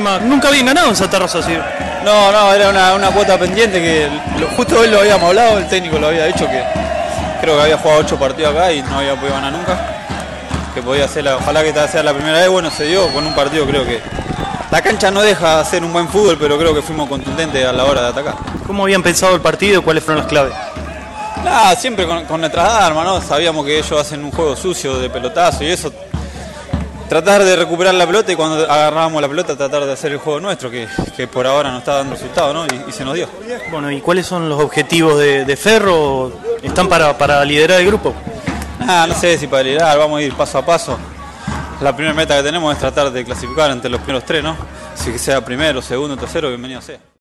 Nunca habían ganado en Santa Rosa, sí. No, no, era una, una cuota pendiente que lo- justo hoy lo habíamos hablado, el técnico lo había dicho que creo que había jugado ocho partidos acá y no había podido ganar nunca. Que podía ser, la, ojalá que esta sea la primera vez, bueno, se dio con un partido creo que la cancha no deja hacer un buen fútbol, pero creo que fuimos contundentes a la hora de atacar. ¿Cómo habían pensado el partido? ¿Cuáles fueron las claves? Nada, siempre con, con nuestras armas, ¿no? Sabíamos que ellos hacen un juego sucio de pelotazo y eso. Tratar de recuperar la pelota y cuando agarrábamos la pelota tratar de hacer el juego nuestro, que, que por ahora no está dando resultado, ¿no? Y, y se nos dio. Bueno, ¿y cuáles son los objetivos de, de Ferro? ¿Están para, para liderar el grupo? Nada, no sé si para liderar, vamos a ir paso a paso. La primera meta que tenemos es tratar de clasificar entre los primeros tres, ¿no? Si sea primero, segundo, tercero, bienvenido sea.